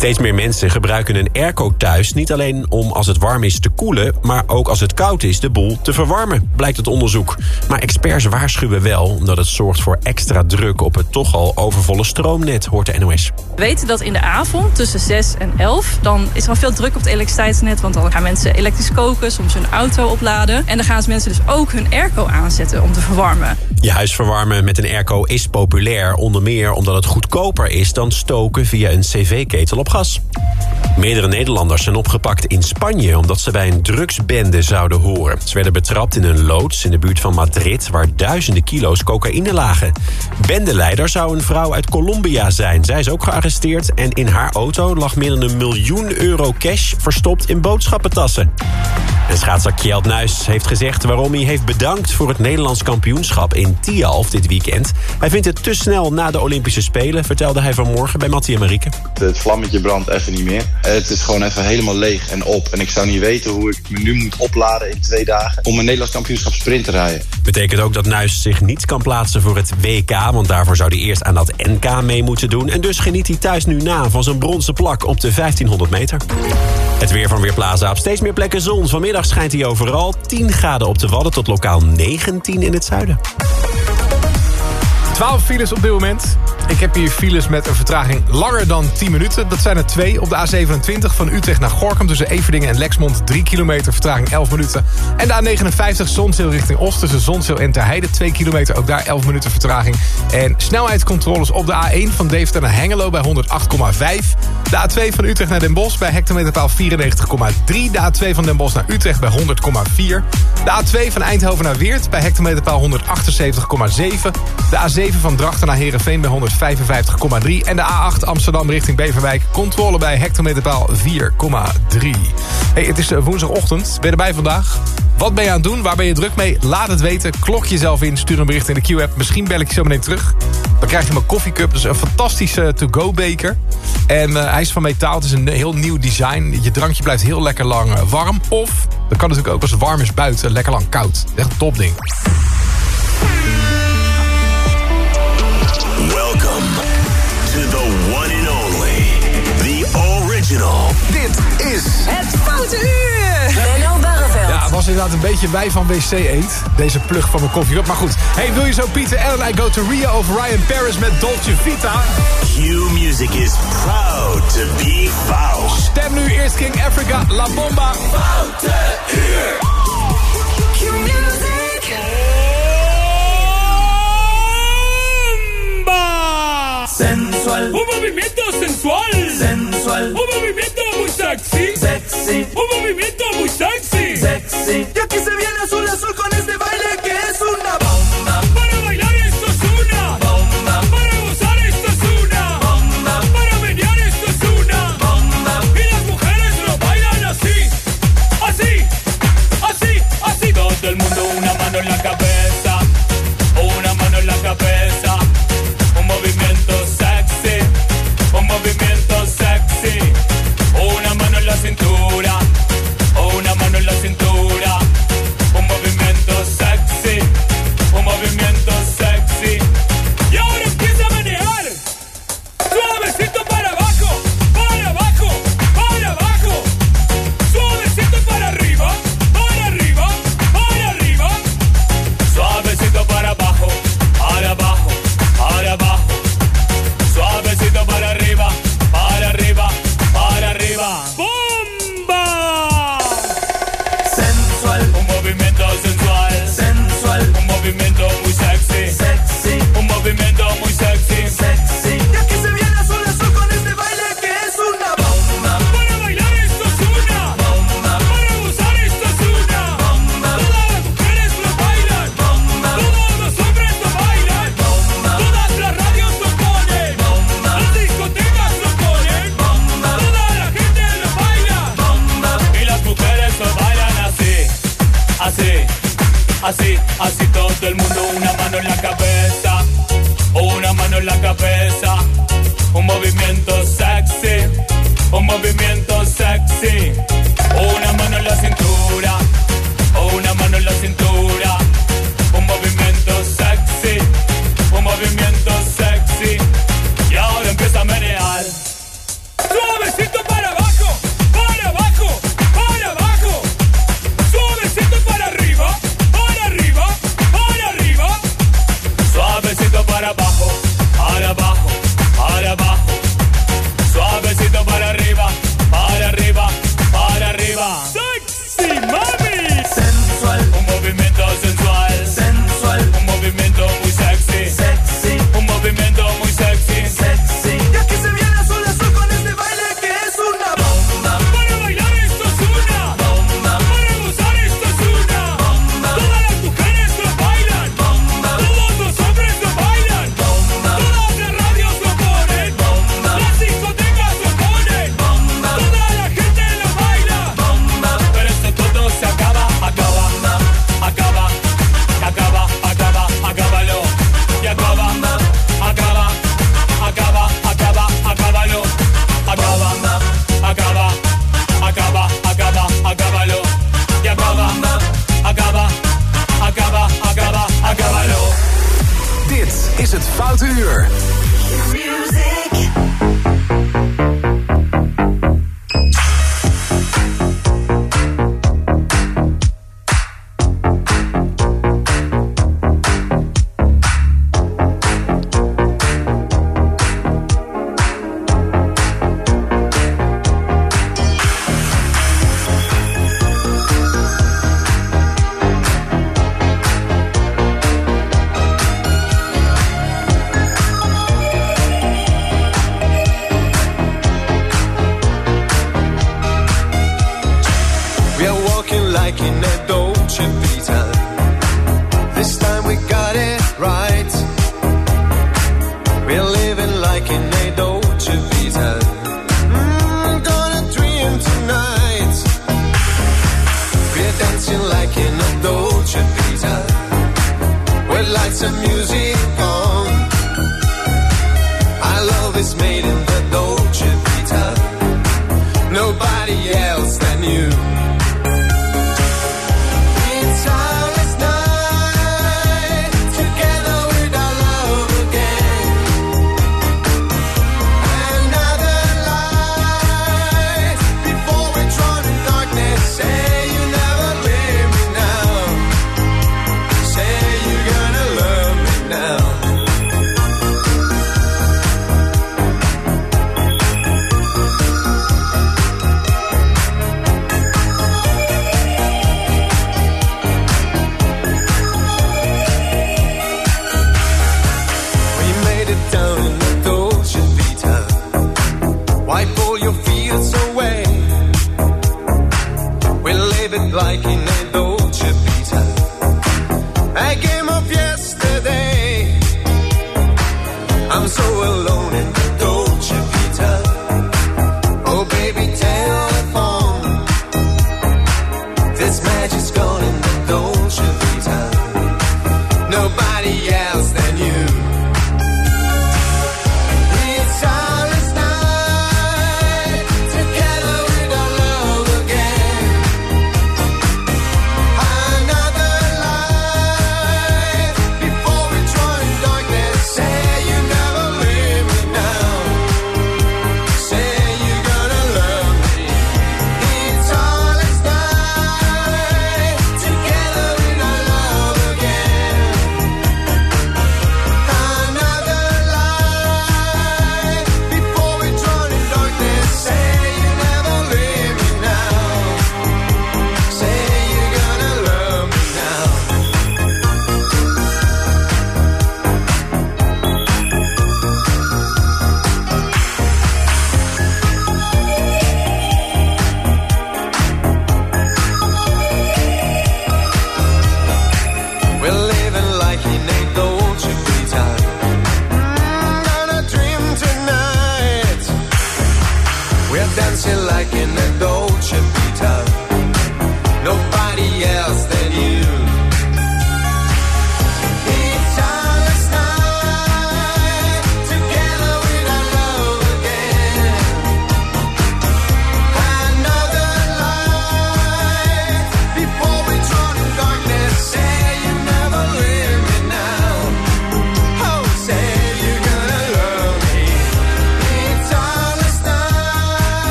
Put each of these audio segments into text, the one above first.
Steeds meer mensen gebruiken een airco thuis... niet alleen om als het warm is te koelen... maar ook als het koud is de boel te verwarmen, blijkt het onderzoek. Maar experts waarschuwen wel omdat het zorgt voor extra druk... op het toch al overvolle stroomnet, hoort de NOS. We weten dat in de avond tussen 6 en 11... dan is er al veel druk op het elektriciteitsnet... want dan gaan mensen elektrisch koken, soms hun auto opladen... en dan gaan mensen dus ook hun airco aanzetten om te verwarmen. Je huis verwarmen met een airco is populair... onder meer omdat het goedkoper is dan stoken via een cv-ketel op gas. Meerdere Nederlanders zijn opgepakt in Spanje... omdat ze bij een drugsbende zouden horen. Ze werden betrapt in een loods in de buurt van Madrid... waar duizenden kilo's cocaïne lagen. Bendeleider zou een vrouw uit Colombia zijn. Zij is ook gearresteerd en in haar auto lag meer dan een miljoen euro cash... verstopt in boodschappentassen. En schaatser Kjeld Nuis heeft gezegd waarom hij heeft bedankt... voor het Nederlands kampioenschap in Tialf dit weekend. Hij vindt het te snel na de Olympische Spelen... vertelde hij vanmorgen bij Mattie en Marieke. Het vlammetje brandt even niet meer. Het is gewoon even helemaal leeg en op. En ik zou niet weten hoe ik me nu moet opladen in twee dagen... om een Nederlands kampioenschap sprint te rijden. Betekent ook dat Nuis zich niet kan plaatsen voor het WK... want daarvoor zou hij eerst aan dat NK mee moeten doen. En dus geniet hij thuis nu na van zijn bronzen plak op de 1500 meter. Het weer van Weerplaza op steeds meer plekken zon. Vanmiddag schijnt hij overal 10 graden op de Wadden... tot lokaal 19 in het zuiden. 12 files op dit moment. Ik heb hier files met een vertraging langer dan 10 minuten. Dat zijn er twee op de A27 van Utrecht naar Gorkum... tussen Everdingen en Lexmond. 3 kilometer, vertraging 11 minuten. En de A59 Zonzeel richting Oost tussen Zonzeel en Terheide. 2 kilometer, ook daar 11 minuten vertraging. En snelheidscontroles op de A1 van Deventer naar Hengelo bij 108,5. De A2 van Utrecht naar Den Bosch bij hectometerpaal 94,3. De A2 van Den Bosch naar Utrecht bij 100,4. De A2 van Eindhoven naar Weert bij hectometerpaal 178,7. De A7 van Drachten naar Herenveen bij 155,3. En de A8 Amsterdam richting Beverwijk. Controle bij hectometerpaal 4,3. Hey, het is woensdagochtend. Ben je erbij vandaag? Wat ben je aan het doen? Waar ben je druk mee? Laat het weten. Klok jezelf in. Stuur een bericht in de Q-app. Misschien bel ik je zo meteen terug. Dan krijg je mijn koffiecup. Dus een fantastische to-go beker. En uh, hij is van metaal. Het is een heel nieuw design. Je drankje blijft heel lekker lang uh, warm. Of, dat kan natuurlijk ook als het warm is buiten. Lekker lang koud. Echt een topding. Original. Dit is Het Foute Uur. Menno Barreveld. Ja, was inderdaad een beetje bij van WC Eend. Deze plug van mijn koffie. Maar goed. Hey, wil je zo Pieter Ellen I Go to Rio of Ryan Paris met Dolce Vita? Q Music is proud to be fout. Stem nu eerst King Africa, La Bomba. Foute uur. Q-Music. Sensual. Un movimiento sensual. Sensual. Un movimiento muy sexy. Sexy. Un movimiento muy sexy. Sexy. Y aquí se viene azul azul con este baile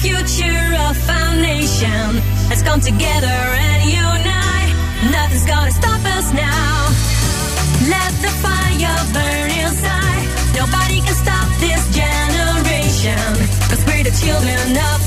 future of our nation. has come together and unite. Nothing's gonna stop us now. Let the fire burn inside. Nobody can stop this generation. Cause we're the children of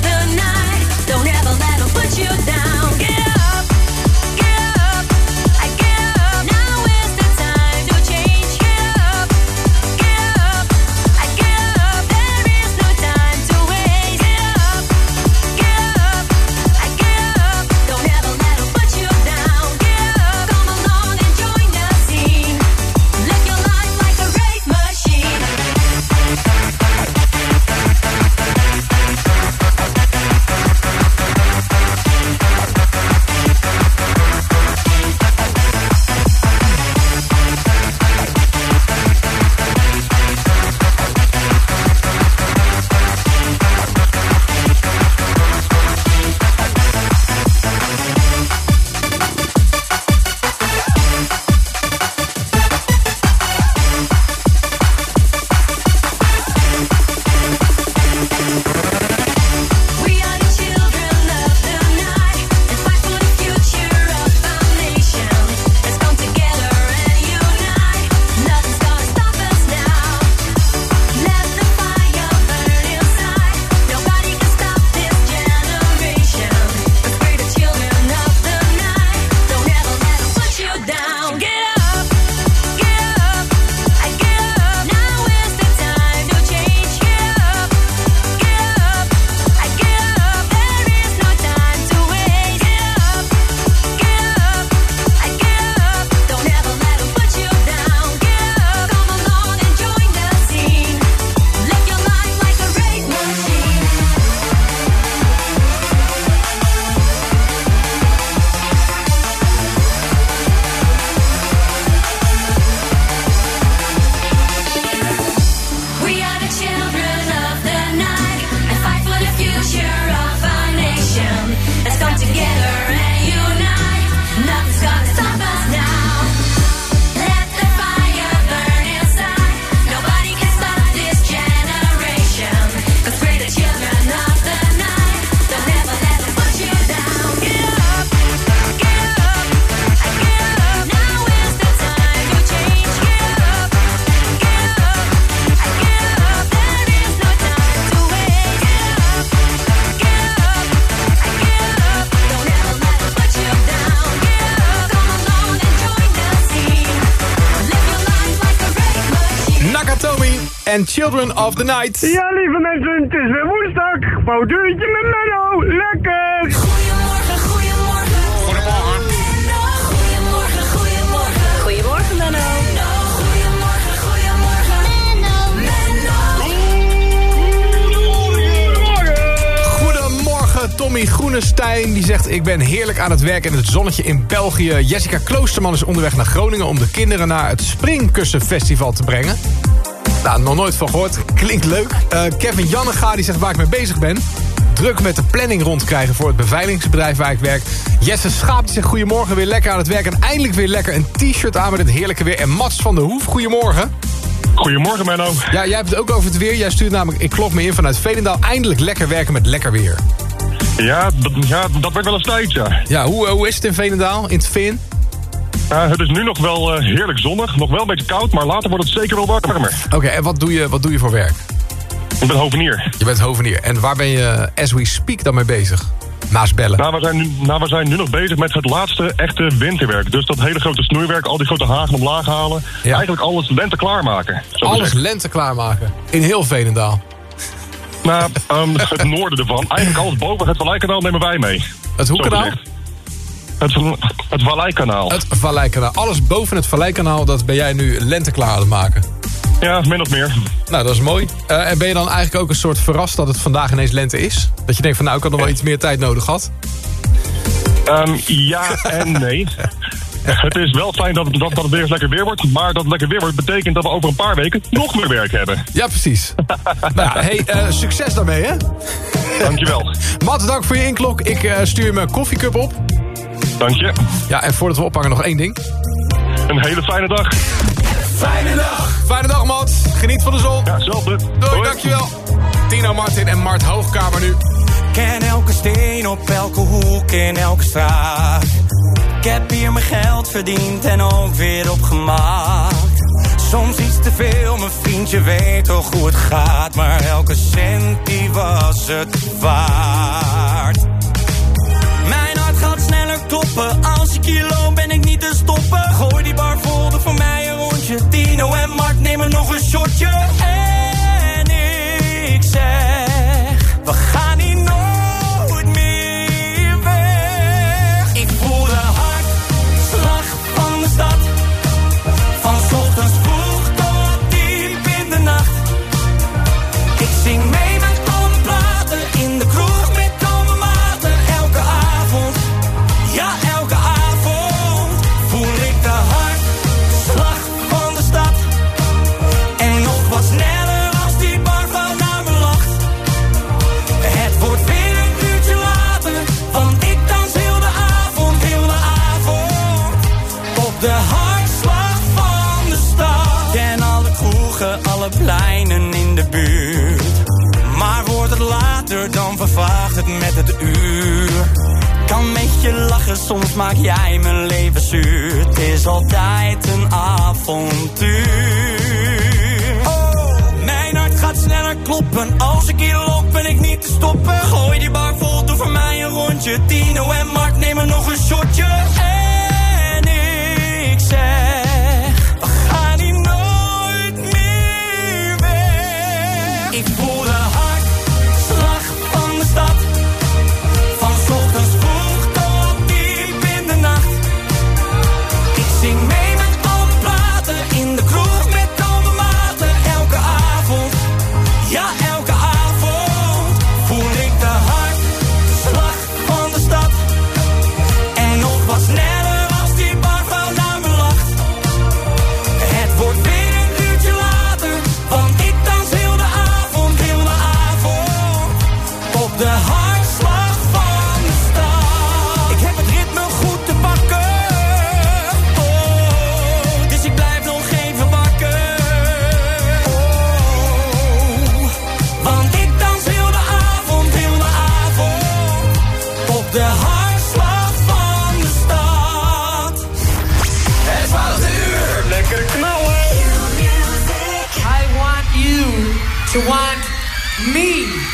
Children of the Night. Ja, lieve mensen, het is weer woensdag. Bouwduurtje met Menno. Lekker! Goedemorgen, goedemorgen. Goedemorgen. Goedemorgen, goedemorgen. Goedemorgen, Menno. Goedemorgen, goedemorgen. Goedemorgen, Tommy Groenestein. Die zegt, ik ben heerlijk aan het werk in het zonnetje in België. Jessica Kloosterman is onderweg naar Groningen... om de kinderen naar het Springkussenfestival te brengen. Nou, nog nooit van gehoord. Klinkt leuk. Eh, Kevin Jannega die zegt waar ik mee bezig ben. Druk met de planning rondkrijgen voor het beveiligingsbedrijf waar ik werk. Jesse Schaap die zegt goedemorgen, weer lekker aan het werk... en eindelijk weer lekker een t-shirt aan met het heerlijke weer. En Mats van der Hoef, goedemorgen. Goedemorgen Menno. Ja, jij hebt het ook over het weer. Jij stuurt namelijk, ik klop me in vanuit Veenendaal... eindelijk lekker werken met lekker weer. Ja, dat, ja, dat werd wel een tijd, ja. Ja, hoe, hoe is het in Veenendaal, in het? Ja, het is nu nog wel eh, heerlijk zonnig, nog wel een beetje koud, maar later wordt het zeker wel warmer. Oké, en wat doe, je, wat doe je voor werk? Ik ben hovenier. Je bent hovenier. En waar ben je, as we speak, dan mee bezig? Naast bellen. Nou we, zijn nu, nou, we zijn nu nog bezig met het laatste echte winterwerk. Dus dat hele grote snoeiwerk, al die grote hagen omlaag halen. Ja. Eigenlijk alles lente klaarmaken. Alles gezegd. lente klaarmaken. In heel Veenendaal. Nou, ehm, het noorden ervan. Eigenlijk alles boven het Valleikanaal nemen wij mee. Het Zo Hoekanaal? Het, het Valleikanaal. Het Valleikanaal. Alles boven het Valleikanaal, dat ben jij nu lente klaar aan het maken. Ja, min of meer. Nou, dat is mooi. Eh, en ben je dan eigenlijk ook een soort verrast dat het vandaag ineens lente is? Dat je denkt van nou, ik had nog wel iets meer tijd nodig gehad. Ehm, ja en nee. Het is wel fijn dat, het- dat, dat het weer eens lekker weer wordt. Maar dat het lekker weer wordt betekent dat we over een paar weken nog meer werk hebben. Ja, precies. nou, hey, eh, succes daarmee, hè? Dankjewel. Mats, dank voor je inklok. Ik eh, stuur mijn koffiecup op. Dank je. Ja, en voordat we ophangen nog één ding. Een hele fijne dag. Fijne dag. Fijne dag, Mats. Geniet van de zon. Ja, zelfde. Doei, dankjewel. Tino Martin en Mart Hoogkamer nu. Ken elke steen op elke hoek in elke straat. Ik heb hier mijn geld verdiend en ook weer opgemaakt. Soms iets te veel, mijn vriendje weet toch hoe het gaat. Maar elke cent die was het waard. Loop ben ik niet te stoppen. Gooi die bar vol, doe voor mij een rondje. Tino en Mart nemen nog een shotje. To want me.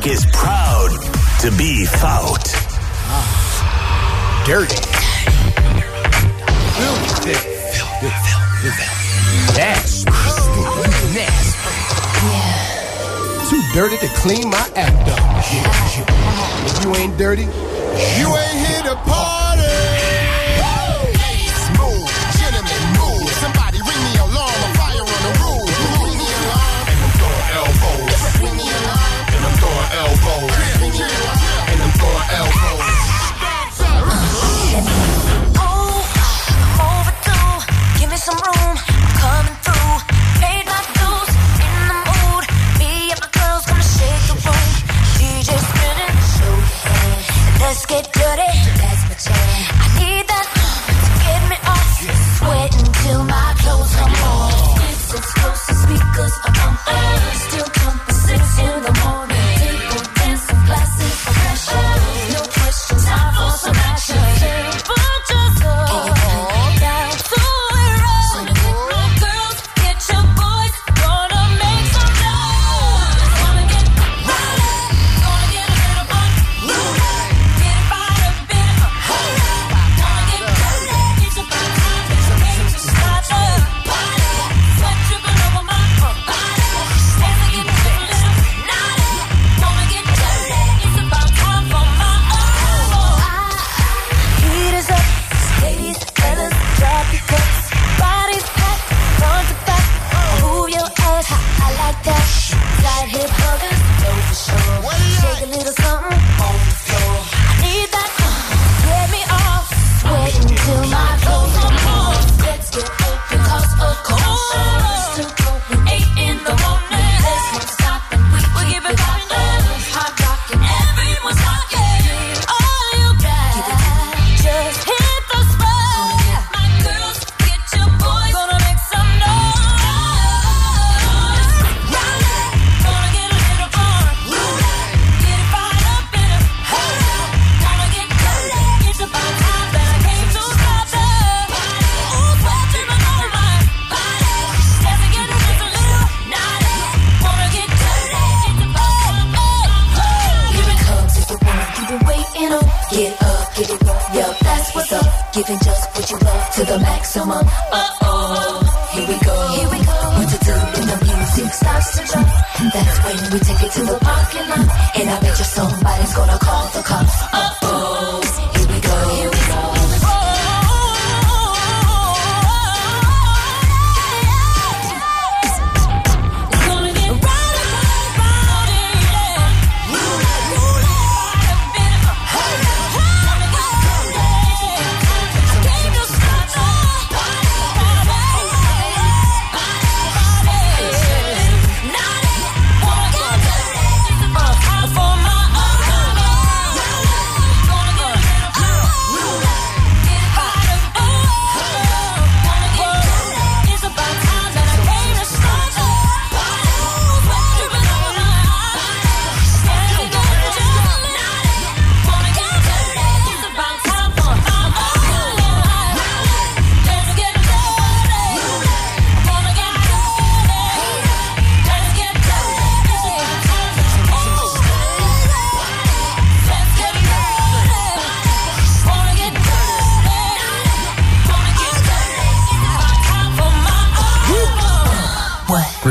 Mike is proud to be fout. Ah, dirty. Filthy. Nasty. Too dirty to clean my act up. If you ain't dirty, you ain't here to party. L.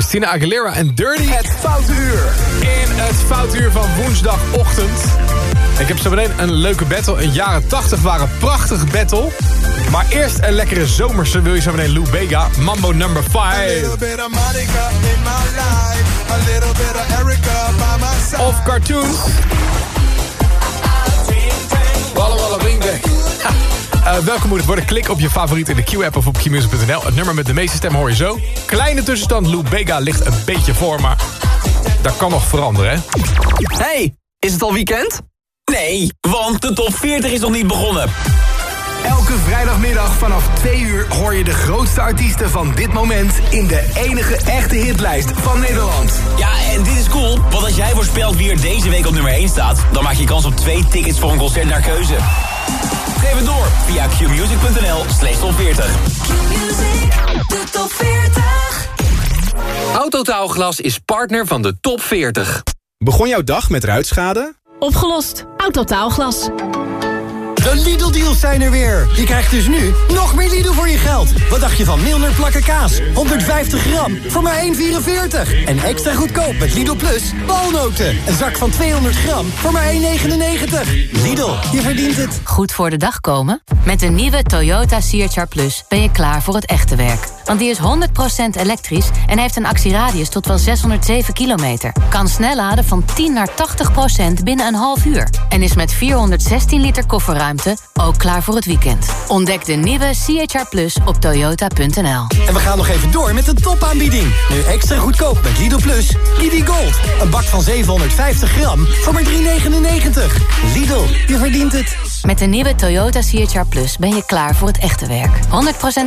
Christina Aguilera en Dirty. Het Foute Uur. In het Foute Uur van woensdagochtend. Ik heb zo meteen een leuke battle. Een jaren 80 waren prachtig battle. Maar eerst een lekkere zomerse wil je zo meteen Lou Bega. Mambo number 5. Of cartoons. Wallen, eh, Welkom moet het worden? Klik op je favoriet in de Q-app of op qmusic.nl. Het nummer met de meeste stem hoor je zo. Kleine tussenstand, Lou Bega ligt een beetje voor, maar dat kan nog veranderen, hè? hey, is het al weekend? Nee, want de top 40 is nog niet begonnen. Elke vrijdagmiddag vanaf 2 uur hoor je de grootste artiesten van dit moment... in de enige echte hitlijst van Nederland. Ja, en dit is cool, want als jij voorspelt wie er deze week op nummer 1 staat... dan maak je kans op twee tickets voor een concert naar keuze. Geef het door via qmusic.nl slash top 40. De top 40. Autotaalglas is partner van de top 40. Begon jouw dag met ruitschade? Opgelost. Autotaalglas. De Lidl-deals zijn er weer. Je krijgt dus nu nog meer Lidl voor je geld. Wat dacht je van Milner plakken kaas? 150 gram voor maar 1,44. En extra goedkoop met Lidl Plus walnoten. Een zak van 200 gram voor maar 1,99. Lidl, je verdient het. Goed voor de dag komen? Met de nieuwe Toyota CHR Plus ben je klaar voor het echte werk. Want die is 100% elektrisch en heeft een actieradius tot wel 607 kilometer. Kan snel laden van 10 naar 80% binnen een half uur. En is met 416 liter kofferruimte ook klaar voor het weekend. Ontdek de nieuwe CHR Plus op toyota.nl. En we gaan nog even door met de topaanbieding. Nu extra goedkoop met Lidl Plus. Lidl Gold. Een bak van 750 gram voor maar 3,99. Lidl, je verdient het. Met de nieuwe Toyota CHR Plus ben je klaar voor het echte werk.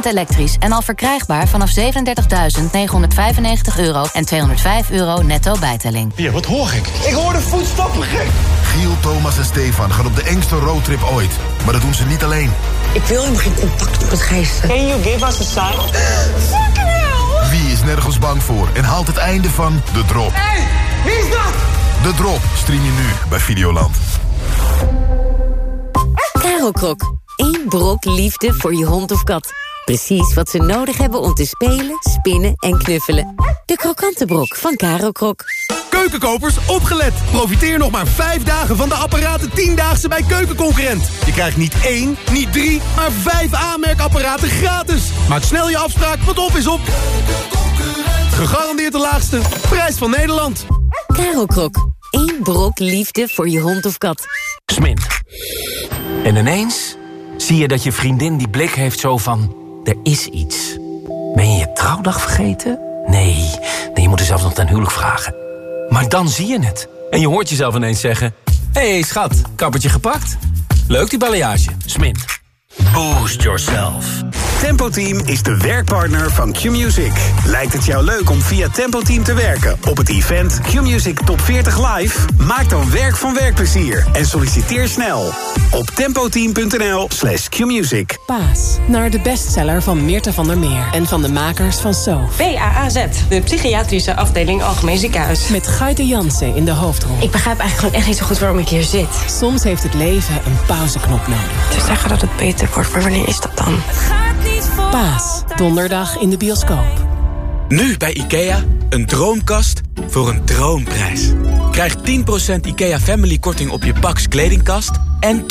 100% elektrisch en al verkrijgbaar vanaf 37.995 euro en 205 euro netto bijtelling. Ja, wat hoor ik? Ik hoor de voetstappen gek. Giel, Thomas en Stefan gaan op de engste roadtrip ooit. Maar dat doen ze niet alleen. Ik wil helemaal geen contact met geesten. Can you give us a sign? Fucking hell! Wie is nergens bang voor en haalt het einde van De Drop? Hey, wie is dat? De Drop stream je nu bij Videoland. Krok. Eén brok liefde voor je hond of kat. Precies wat ze nodig hebben om te spelen, spinnen en knuffelen. De krokante brok van Krok. Keukenkopers, opgelet! Profiteer nog maar vijf dagen van de apparaten 10-daagse bij Keukenconcurrent. Je krijgt niet één, niet drie, maar vijf aanmerkapparaten gratis. Maak snel je afspraak, want op is op. Gegarandeerd de laagste prijs van Nederland. Krok. Eén brok liefde voor je hond of kat. Smin. En ineens zie je dat je vriendin die blik heeft zo van... er is iets. Ben je je trouwdag vergeten? Nee, nee je moet er zelfs nog ten huwelijk vragen. Maar dan zie je het. En je hoort jezelf ineens zeggen... Hé hey, schat, kappertje gepakt? Leuk die balayage. Smin. Boost yourself. Tempo Team is de werkpartner van Q-Music. Lijkt het jou leuk om via Tempo Team te werken op het event Q-Music Top 40 Live? Maak dan werk van werkplezier en solliciteer snel op tempoteam.nl slash qmusic. Paas, naar de bestseller van Meerte van der Meer en van de makers van So. PAAZ, de psychiatrische afdeling Algemeen Ziekenhuis. Met Gaite Jansen in de hoofdrol. Ik begrijp eigenlijk gewoon echt niet zo goed waarom ik hier zit. Soms heeft het leven een pauzeknop nodig. Ze zeggen dat het beter wordt, maar wanneer is dat dan? Paas, donderdag in de bioscoop. Nu bij IKEA, een droomkast voor een droomprijs. Krijg 10% IKEA Family korting op je Pax kledingkast... en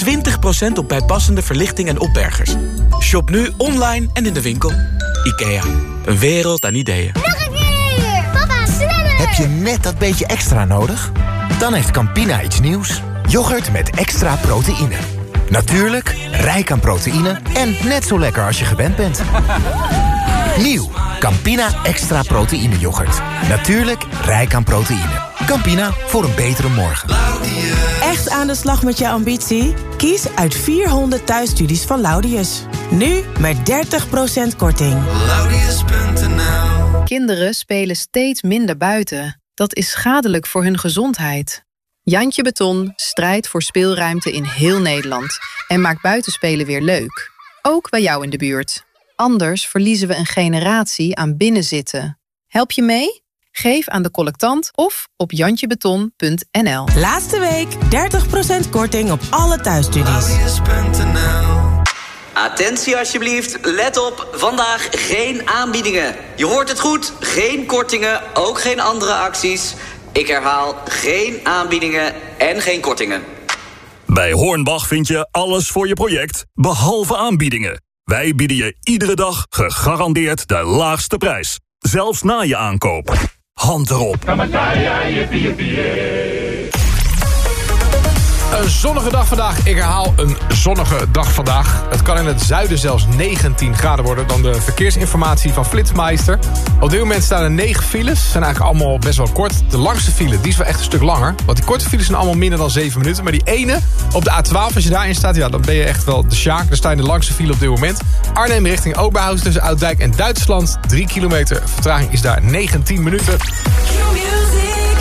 20% op bijpassende verlichting en opbergers. Shop nu online en in de winkel. IKEA, een wereld aan ideeën. Nog een keer! Papa, sneller! Heb je net dat beetje extra nodig? Dan heeft Campina iets nieuws. Yoghurt met extra proteïne. Natuurlijk, rijk aan proteïne en net zo lekker als je gewend bent. Nieuw, Campina extra proteïne yoghurt. Natuurlijk, rijk aan proteïne. Campina, voor een betere morgen. Echt aan de slag met je ambitie? Kies uit 400 thuisstudies van Laudius. Nu met 30% korting. Kinderen spelen steeds minder buiten. Dat is schadelijk voor hun gezondheid. Jantje Beton strijdt voor speelruimte in heel Nederland... en maakt buitenspelen weer leuk. Ook bij jou in de buurt. Anders verliezen we een generatie aan binnenzitten. Help je mee? Geef aan de collectant of op jantjebeton.nl. Laatste week 30% korting op alle thuisstudies. Attentie alsjeblieft, let op, vandaag geen aanbiedingen. Je hoort het goed, geen kortingen, ook geen andere acties. Ik herhaal, geen aanbiedingen en geen kortingen. Bij Hornbach vind je alles voor je project, behalve aanbiedingen. Wij bieden je iedere dag gegarandeerd de laagste prijs. Zelfs na je aankoop. Hand erop. Een zonnige dag vandaag. Ik herhaal een zonnige dag vandaag. Het kan in het zuiden zelfs 19 graden worden... dan de verkeersinformatie van Flitsmeister. Op dit moment staan er 9 files. zijn eigenlijk allemaal best wel kort. De langste file die is wel echt een stuk langer. Want die korte files zijn allemaal minder dan 7 minuten. Maar die ene op de A12, als je daarin staat... Ja, dan ben je echt wel de sjaak. Daar sta je in de langste file op dit moment. Arnhem richting Oberhausen tussen Ouddijk en Duitsland. 3 kilometer. Vertraging is daar 19 minuten.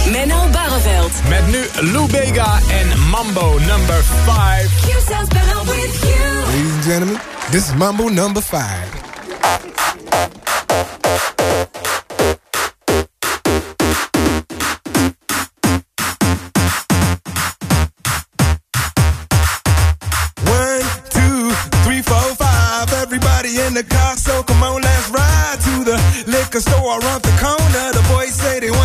Menno Barreveld. Met nu Lou Bega en Mambo number 5. Q sounds better with you. Ladies and gentlemen, this is Mambo number five. One, two, three, four, five. Everybody in the car, so come on, let's ride to the liquor store around the corner.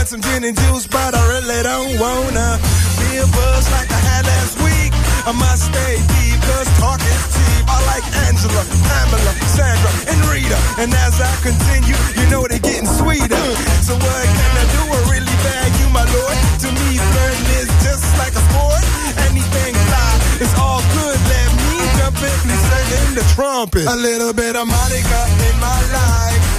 Want some gin and juice, but I really don't wanna be a buzz like I had last week. I must stay deep, cause talk is cheap. I like Angela, Pamela, Sandra, and Rita. And as I continue, you know they're getting sweeter. So what can I do? I really you, my lord. To me, flirting is just like a sport. Anything fly, it's all good. Let me jump in, in the trumpet. A little bit of Monica in my life.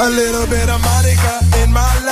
A little bit of Monica in my life.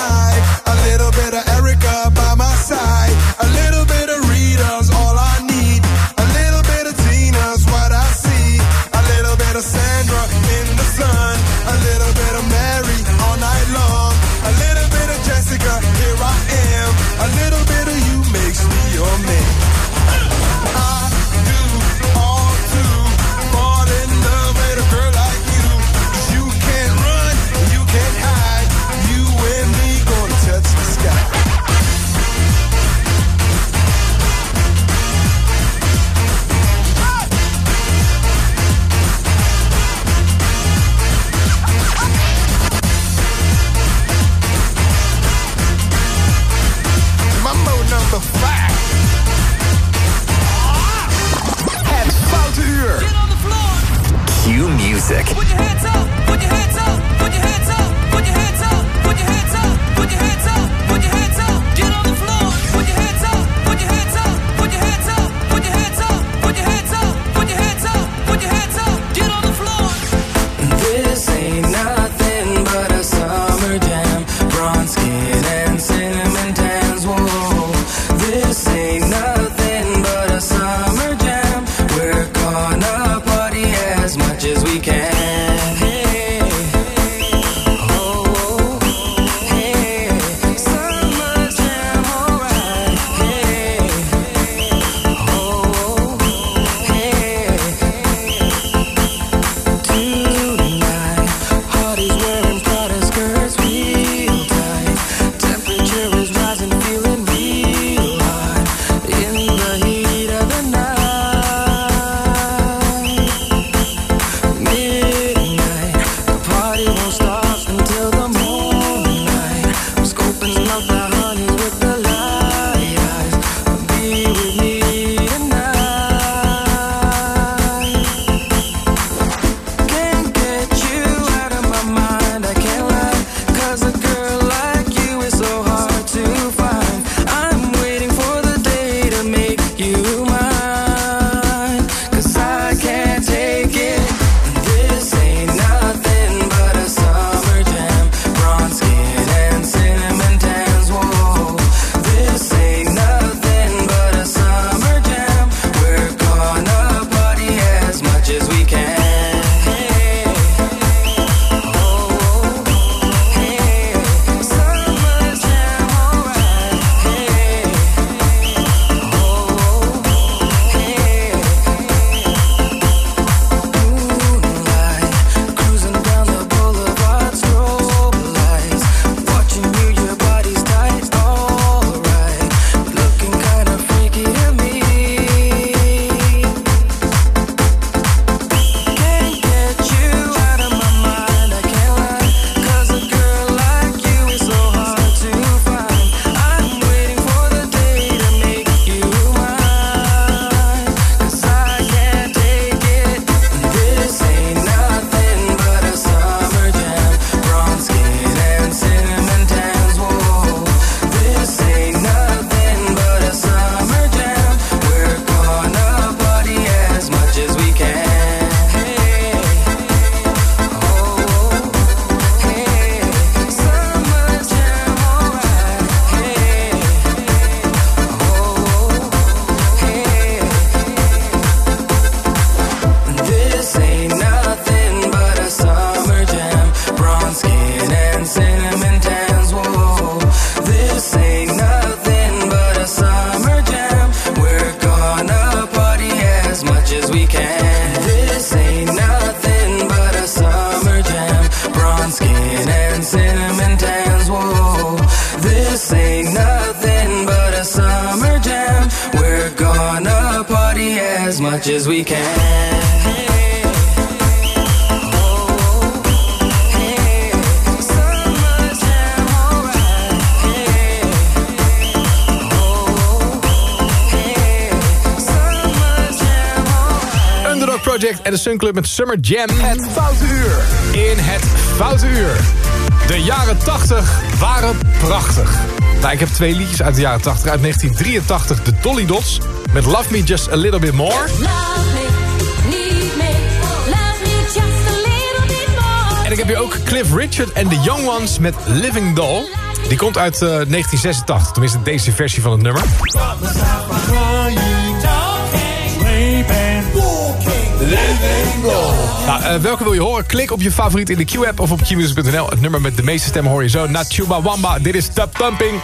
as much as we can. Project en de Sun Club met Summer Jam. Het Foute Uur. In het Foute Uur. De jaren 80 waren prachtig. Nou, ik heb twee liedjes uit de jaren 80. Uit 1983 de Dolly Dots met Love Me Just A Little Bit More. Love me, me, love me just a little bit more. En ik heb hier ook Cliff Richard en The Young Ones met Living Doll. Die komt uit eh, 1986, tenminste deze versie van het nummer. Nou, eh, welke wil je horen? Klik op je favoriet in de Q-app of op qmusic.nl. Het nummer met de meeste stemmen hoor je zo. Na Chuba Wamba, dit is Tap Thumping.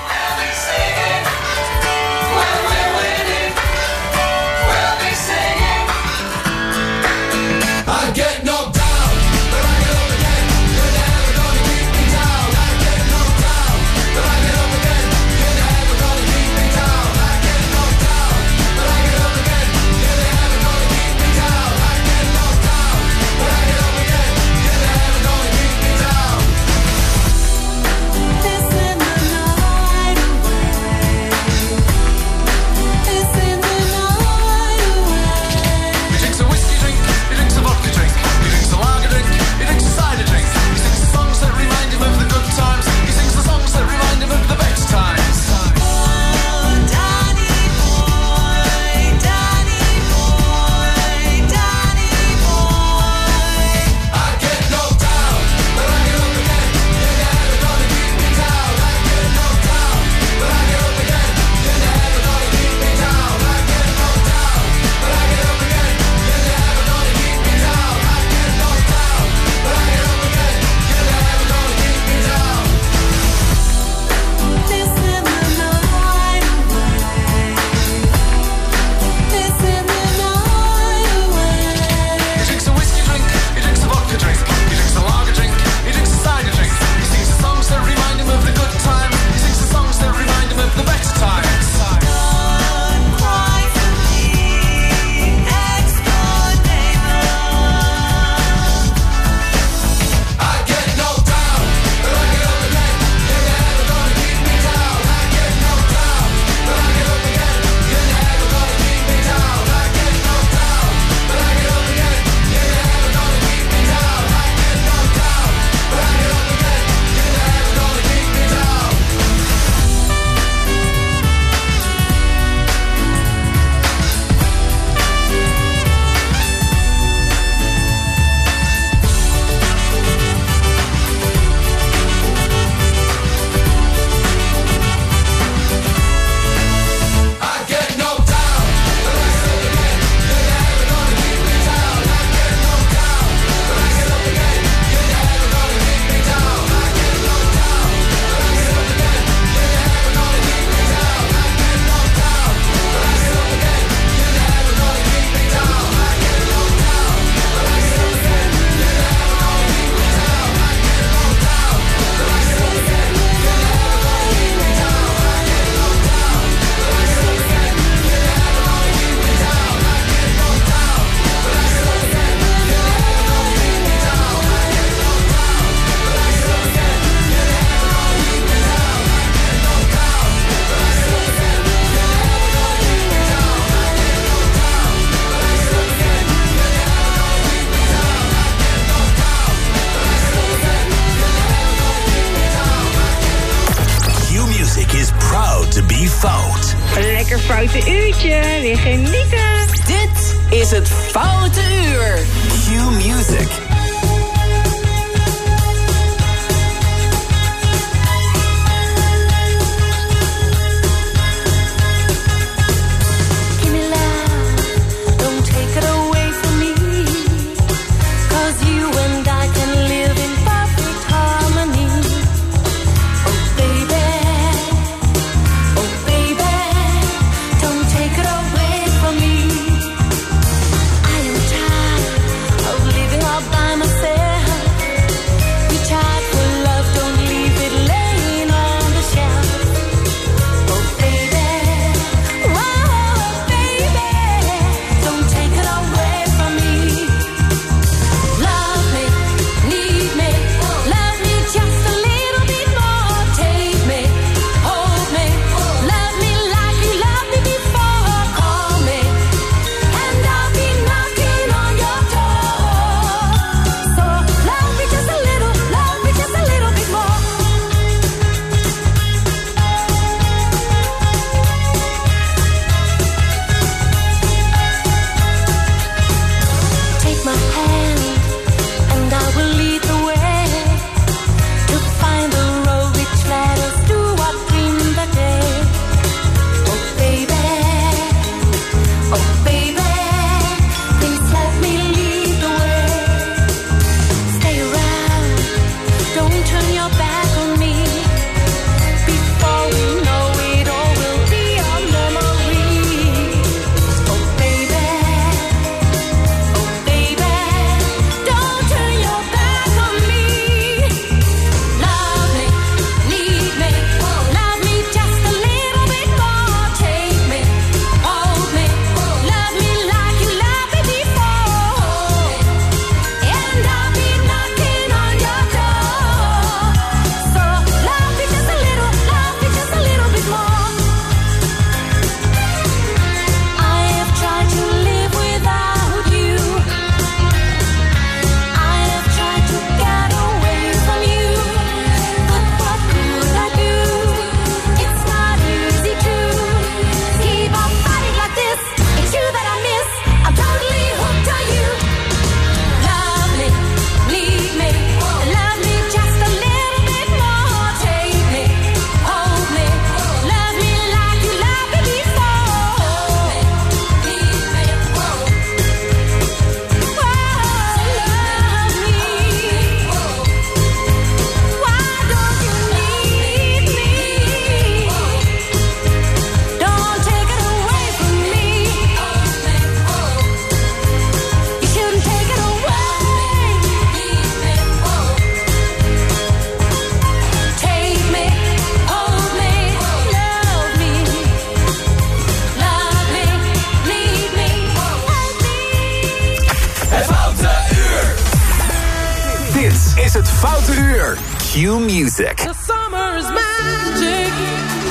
is het Foute Uur. Q Music. The summer is magic,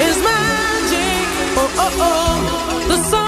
is magic. Oh, oh, oh. The summer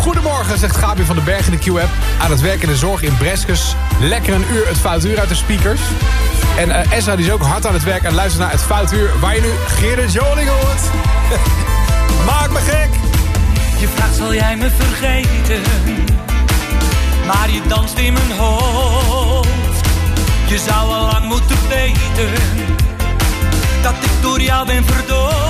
Goedemorgen, zegt Gabi van den Berg in de Q-app. Aan het werk in de zorg in Breskes. Lekker een uur het foutuur uit de speakers. En eh, Essa die is ook hard aan het werk en luistert naar het foutuur... waar je nu Gerrit Joling hoort. Maak me gek! Je vraagt, zal jij me vergeten? Maar je danst in mijn hoofd. Je zou al lang moeten weten dat ik door jou ben verdoofd.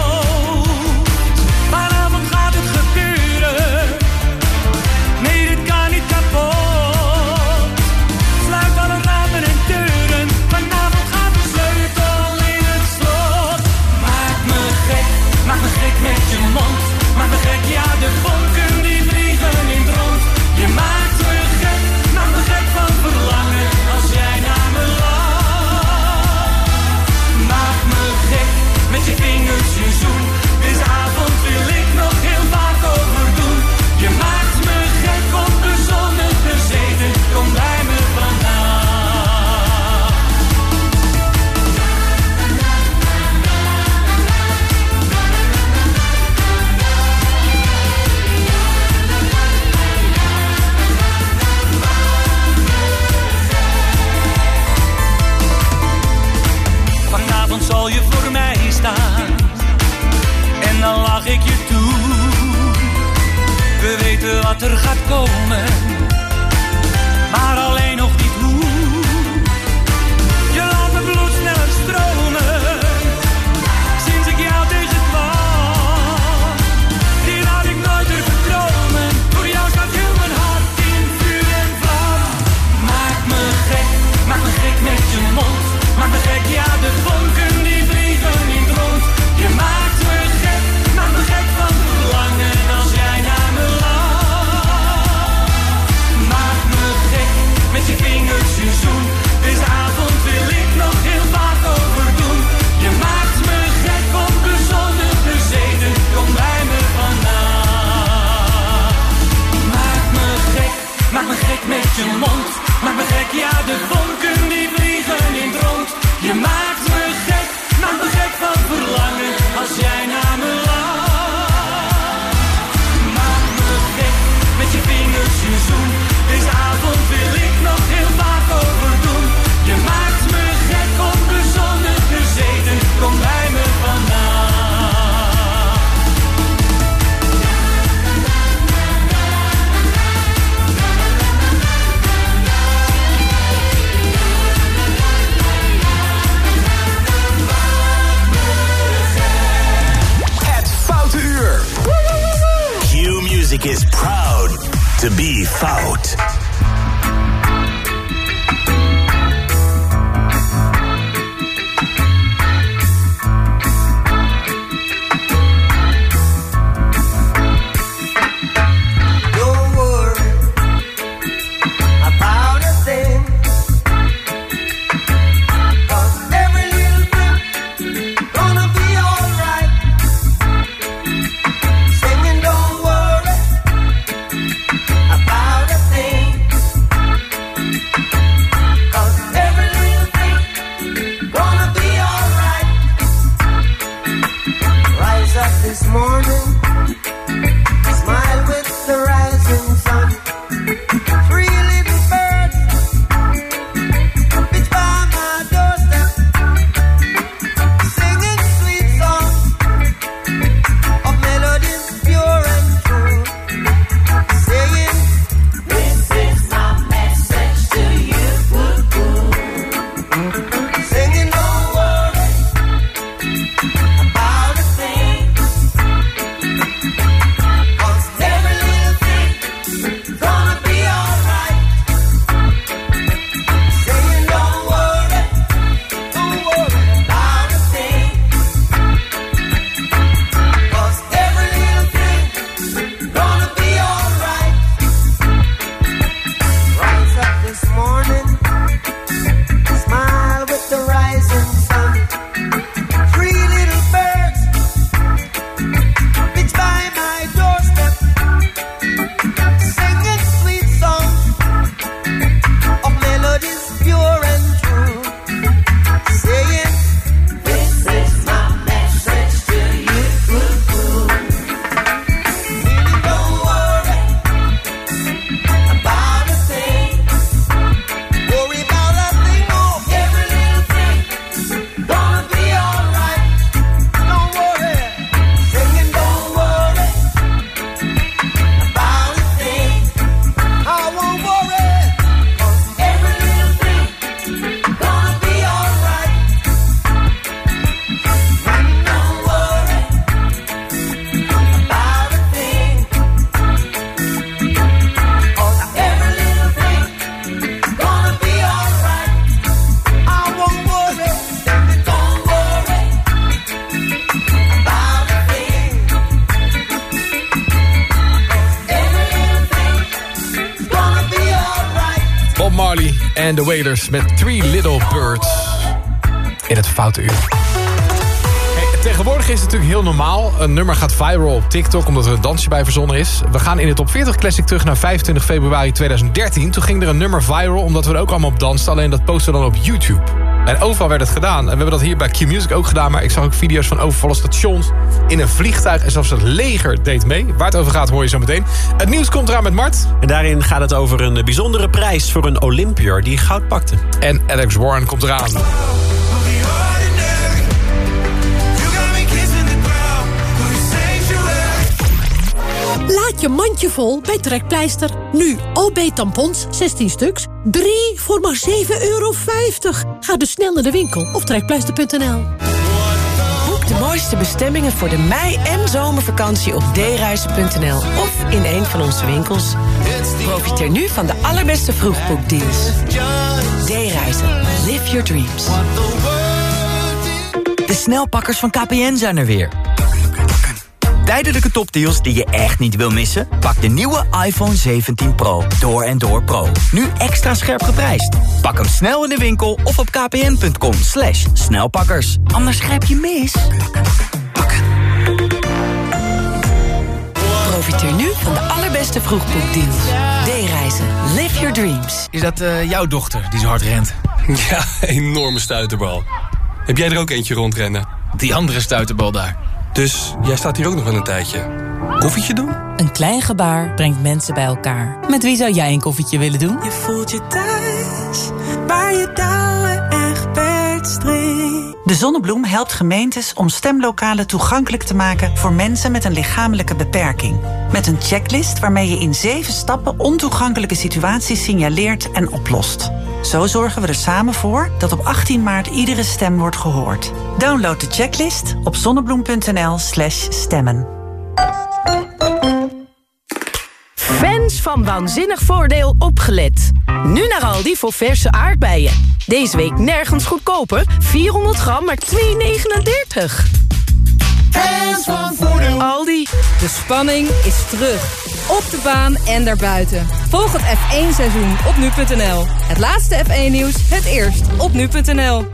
komen. Maar alleen Met Three Little Birds. In het foute uur. Tegenwoordig is het natuurlijk heel normaal. Een nummer gaat viral op TikTok omdat er een dansje bij verzonnen is. We gaan in de top 40 classic terug naar 25 februari 2013. Toen ging er een nummer viral omdat we er ook allemaal op dansten. Alleen dat posten dan op YouTube. En overal werd het gedaan. En we hebben dat hier bij Q-Music ook gedaan. Maar ik zag ook video's van overvallen stations in een vliegtuig. En zelfs het leger deed mee. Waar het over gaat hoor je zo meteen. Het nieuws komt eraan met Mart. En daarin gaat het over een bijzondere prijs voor een Olympier die goud pakte. En Alex Warren komt eraan. Vol bij Trekpleister. Nu OB-tampons, 16 stuks. 3 voor maar 7,50 euro. Ga dus snel naar de winkel of trekpleister.nl. Boek de mooiste bestemmingen voor de mei- en zomervakantie op dereizen.nl of in een van onze winkels. Profiteer nu van de allerbeste vroegboekdeals. D-reizen. Live your dreams. De snelpakkers van KPN zijn er weer. Tijdelijke topdeals die je echt niet wil missen? Pak de nieuwe iPhone 17 Pro. Door en door Pro. Nu extra scherp geprijsd. Pak hem snel in de winkel of op kpn.com slash snelpakkers. Anders grijp je mis. Profiteer nu van de allerbeste vroegboekdeals. D-reizen. Live your dreams. Is dat eh, jouw dochter die zo hard rent? Ja, enorme stuiterbal. Heb jij er ook eentje rondrennen? Die andere stuiterbal daar. Dus jij staat hier ook nog wel een tijdje. Koffietje doen? Een klein gebaar brengt mensen bij elkaar. Met wie zou jij een koffietje willen doen? Je voelt je thuis, waar je touwen echt De Zonnebloem helpt gemeentes om stemlokalen toegankelijk te maken voor mensen met een lichamelijke beperking. Met een checklist waarmee je in zeven stappen ontoegankelijke situaties signaleert en oplost. Zo zorgen we er samen voor dat op 18 maart iedere stem wordt gehoord. Download de checklist op zonnebloem.nl/slash stemmen. Fans van Waanzinnig Voordeel opgelet. Nu naar Aldi voor verse aardbeien. Deze week nergens goedkoper. 400 gram, maar 2,39. Fans van Voordeel. Aldi. De spanning is terug. Op de baan en daarbuiten. Volg het F1-seizoen op nu.nl. Het laatste F1-nieuws, het eerst op nu.nl.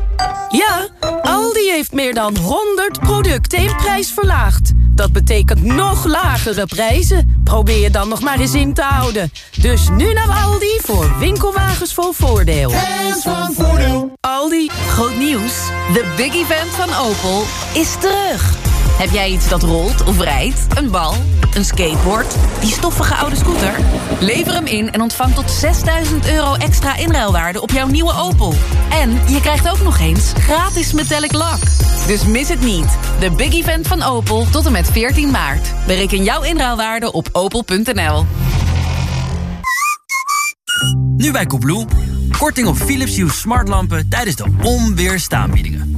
Ja, Aldi heeft meer dan 100 producten in prijs verlaagd. Dat betekent nog lagere prijzen. Probeer je dan nog maar eens in te houden. Dus nu naar Aldi voor winkelwagens vol voordeel. Fans van Voordeel. Aldi. Groot nieuws. De big event van Opel is terug. Heb jij iets dat rolt of rijdt? Een bal? Een skateboard? Die stoffige oude scooter? Lever hem in en ontvang tot 6000 euro extra inruilwaarde op jouw nieuwe Opel. En je krijgt ook nog eens gratis metallic lak. Dus mis het niet. De big event van Opel tot en met 14 maart. Bereken jouw inruilwaarde op opel.nl. Nu bij Koebloe. Korting op Philips Hue smartlampen tijdens de onweerstaanbiedingen.